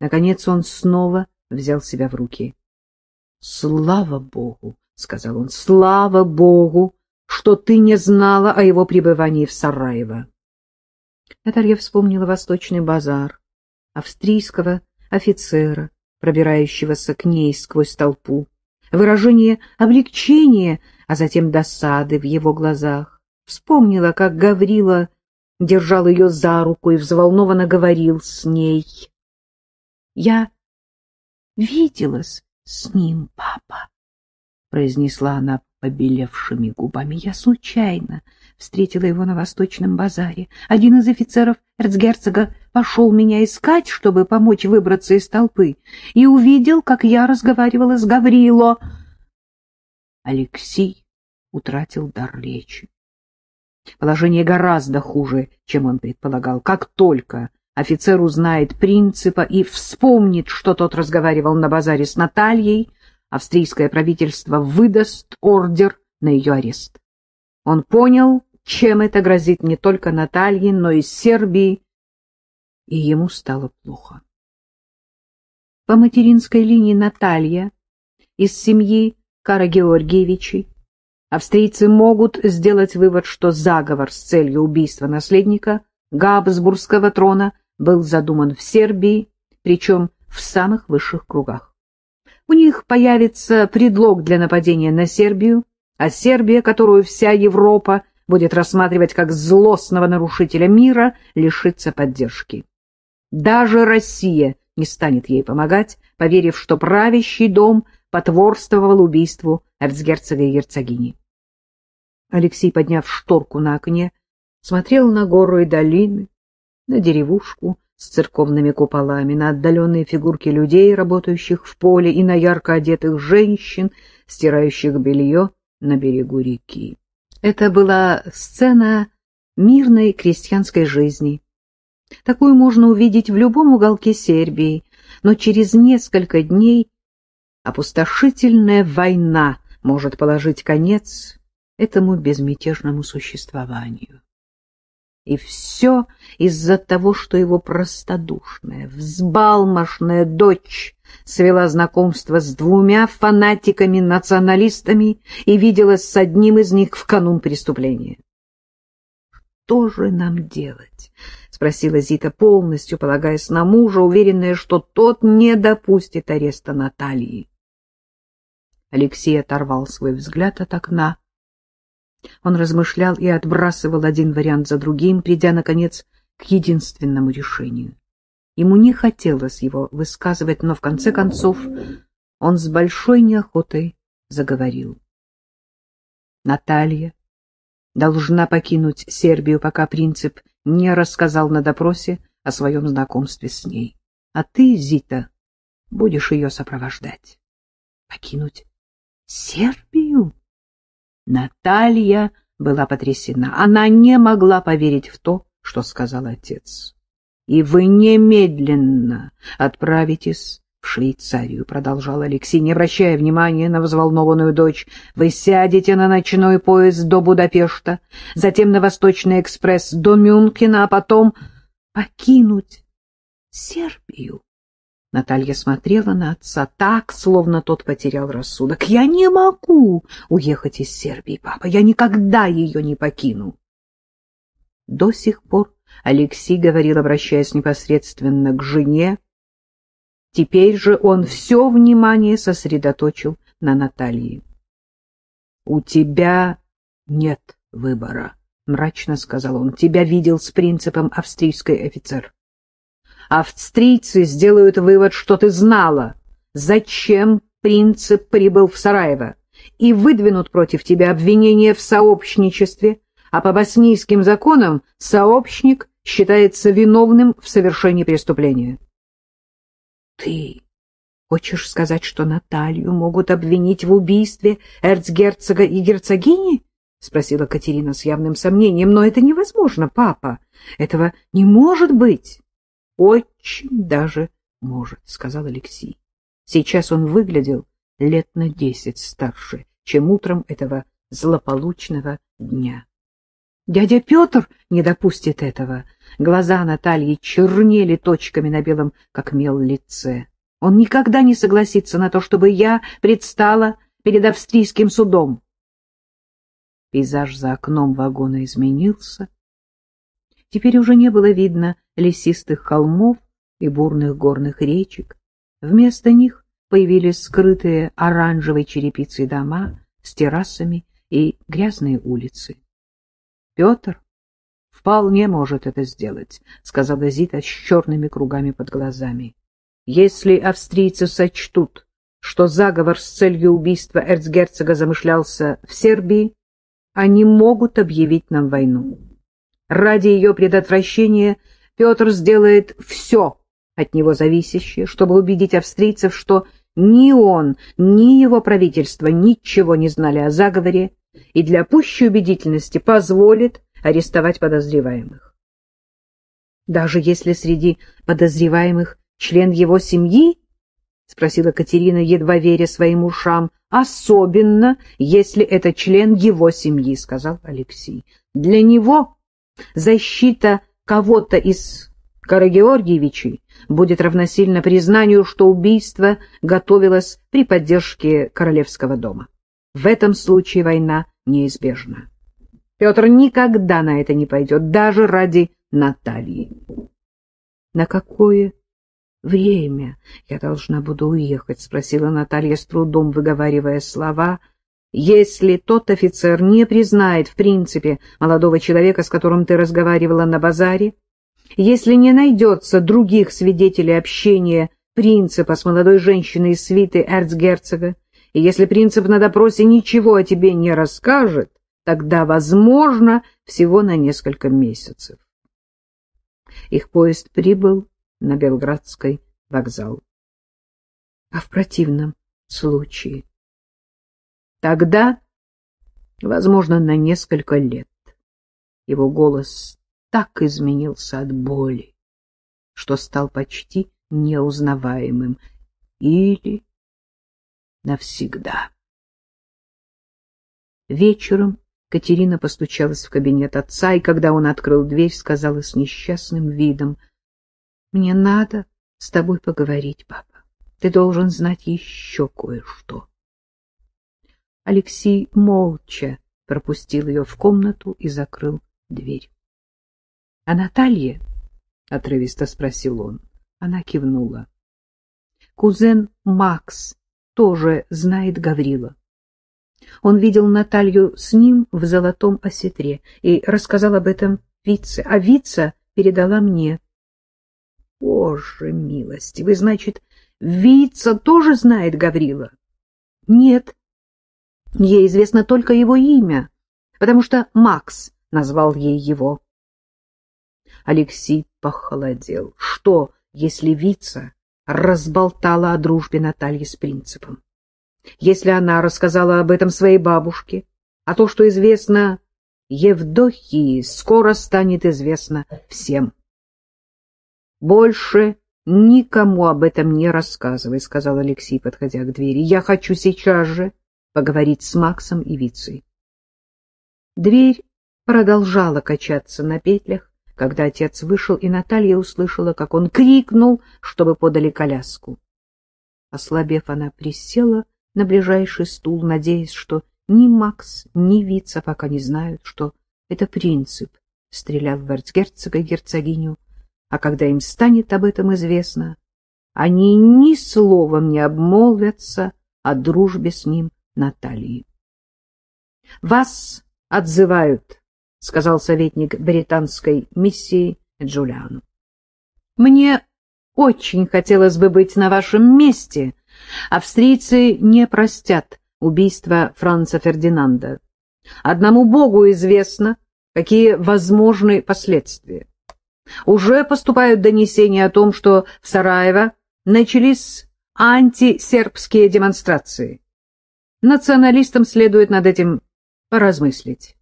Наконец он снова взял себя в руки. — Слава Богу! — сказал он. — Слава Богу, что ты не знала о его пребывании в Сараево. Наталья вспомнила Восточный базар, австрийского офицера, пробирающегося к ней сквозь толпу, выражение облегчения, а затем досады в его глазах. Вспомнила, как Гаврила держал ее за руку и взволнованно говорил с ней. — Я виделась с ним, папа, — произнесла она побелевшими губами. Я случайно встретила его на Восточном базаре. Один из офицеров эрцгерцога пошел меня искать, чтобы помочь выбраться из толпы, и увидел, как я разговаривала с Гаврило. Алексей утратил дар речи. Положение гораздо хуже, чем он предполагал. Как только офицер узнает принципа и вспомнит, что тот разговаривал на базаре с Натальей, австрийское правительство выдаст ордер на ее арест. Он понял, чем это грозит не только Наталье, но и Сербии, и ему стало плохо. По материнской линии Наталья из семьи Кара Георгиевичей австрийцы могут сделать вывод, что заговор с целью убийства наследника Габсбургского трона был задуман в Сербии, причем в самых высших кругах. У них появится предлог для нападения на Сербию, а Сербия, которую вся Европа будет рассматривать как злостного нарушителя мира, лишится поддержки. Даже Россия не станет ей помогать, поверив, что правящий дом потворствовал убийству эрцгерцога и герцогини. Алексей, подняв шторку на окне, смотрел на горы и долины, на деревушку, с церковными куполами, на отдаленные фигурки людей, работающих в поле, и на ярко одетых женщин, стирающих белье на берегу реки. Это была сцена мирной крестьянской жизни. Такую можно увидеть в любом уголке Сербии, но через несколько дней опустошительная война может положить конец этому безмятежному существованию. И все из-за того, что его простодушная, взбалмошная дочь свела знакомство с двумя фанатиками-националистами и виделась с одним из них в канун преступления. «Что же нам делать?» — спросила Зита, полностью полагаясь на мужа, уверенная, что тот не допустит ареста Натальи. Алексей оторвал свой взгляд от окна он размышлял и отбрасывал один вариант за другим, придя, наконец, к единственному решению. Ему не хотелось его высказывать, но, в конце концов, он с большой неохотой заговорил. Наталья должна покинуть Сербию, пока принцип не рассказал на допросе о своем знакомстве с ней. А ты, Зита, будешь ее сопровождать. Покинуть Сербию? Наталья была потрясена. Она не могла поверить в то, что сказал отец. «И вы немедленно отправитесь в Швейцарию», — продолжал Алексей, не обращая внимания на взволнованную дочь. «Вы сядете на ночной поезд до Будапешта, затем на Восточный экспресс до Мюнхена, а потом покинуть Сербию». Наталья смотрела на отца так, словно тот потерял рассудок. «Я не могу уехать из Сербии, папа. Я никогда ее не покину». До сих пор Алексей говорил, обращаясь непосредственно к жене. Теперь же он все внимание сосредоточил на Наталье. «У тебя нет выбора», — мрачно сказал он. «Тебя видел с принципом австрийский офицер австрийцы сделают вывод, что ты знала, зачем принцип прибыл в Сараево, и выдвинут против тебя обвинение в сообщничестве, а по боснийским законам сообщник считается виновным в совершении преступления. Ты хочешь сказать, что Наталью могут обвинить в убийстве эрцгерцога и герцогини? — спросила Катерина с явным сомнением. — Но это невозможно, папа. Этого не может быть. Очень даже может, — сказал Алексей. Сейчас он выглядел лет на десять старше, чем утром этого злополучного дня. Дядя Петр не допустит этого. Глаза Натальи чернели точками на белом, как мел, лице. Он никогда не согласится на то, чтобы я предстала перед австрийским судом. Пейзаж за окном вагона изменился. Теперь уже не было видно лесистых холмов и бурных горных речек. Вместо них появились скрытые оранжевой черепицей дома с террасами и грязные улицы. Петр вполне может это сделать, — сказала Зита с черными кругами под глазами. Если австрийцы сочтут, что заговор с целью убийства эрцгерцога замышлялся в Сербии, они могут объявить нам войну. Ради ее предотвращения Петр сделает все от него зависящее, чтобы убедить австрийцев, что ни он, ни его правительство ничего не знали о заговоре и для пущей убедительности позволит арестовать подозреваемых. Даже если среди подозреваемых член его семьи? — спросила Катерина, едва веря своим ушам. — Особенно, если это член его семьи, — сказал Алексей. — Для него защита кого-то из Карагеоргиевичей будет равносильно признанию, что убийство готовилось при поддержке королевского дома. В этом случае война неизбежна. Петр никогда на это не пойдет, даже ради Натальи. На какое время я должна буду уехать? — спросила Наталья с трудом, выговаривая слова. — Если тот офицер не признает в принципе молодого человека, с которым ты разговаривала на базаре, если не найдется других свидетелей общения принципа с молодой женщиной из свиты эрцгерцога, и если принцип на допросе ничего о тебе не расскажет, тогда, возможно, всего на несколько месяцев. Их поезд прибыл на Белградский вокзал. А в противном случае? Тогда, возможно, на несколько лет. Его голос так изменился от боли, что стал почти неузнаваемым. Или навсегда. Вечером Катерина постучалась в кабинет отца, и когда он открыл дверь, сказала с несчастным видом — мне надо с тобой поговорить, папа. Ты должен знать еще кое-что. Алексей молча пропустил ее в комнату и закрыл дверь. — А Наталья? — отрывисто спросил он. Она кивнула. Кузен Макс тоже знает Гаврила. Он видел Наталью с ним в золотом осетре и рассказал об этом Вице, а Вица передала мне. Боже милостивый, значит, Вица тоже знает Гаврила? Нет. Ей известно только его имя, потому что Макс назвал ей его. Алексей похолодел. Что, если Вица разболтала о дружбе Натальи с принципом? Если она рассказала об этом своей бабушке, а то, что известно Евдокии, скоро станет известно всем. Больше никому об этом не рассказывай, — сказал Алексей, подходя к двери. Я хочу сейчас же поговорить с Максом и Вицей. Дверь продолжала качаться на петлях, когда отец вышел, и Наталья услышала, как он крикнул, чтобы подали коляску. Ослабев, она присела на ближайший стул, надеясь, что ни Макс, ни Вица пока не знают, что это принцип стрелял в эрцгерцога и герцогиню а когда им станет об этом известно, они ни словом не обмолвятся о дружбе с ним Натальи. — Вас отзывают, — сказал советник британской миссии Джулиану. — Мне очень хотелось бы быть на вашем месте. Австрийцы не простят убийства Франца Фердинанда. Одному Богу известно, какие возможны последствия. Уже поступают донесения о том, что в Сараево начались антисербские демонстрации. Националистам следует над этим поразмыслить.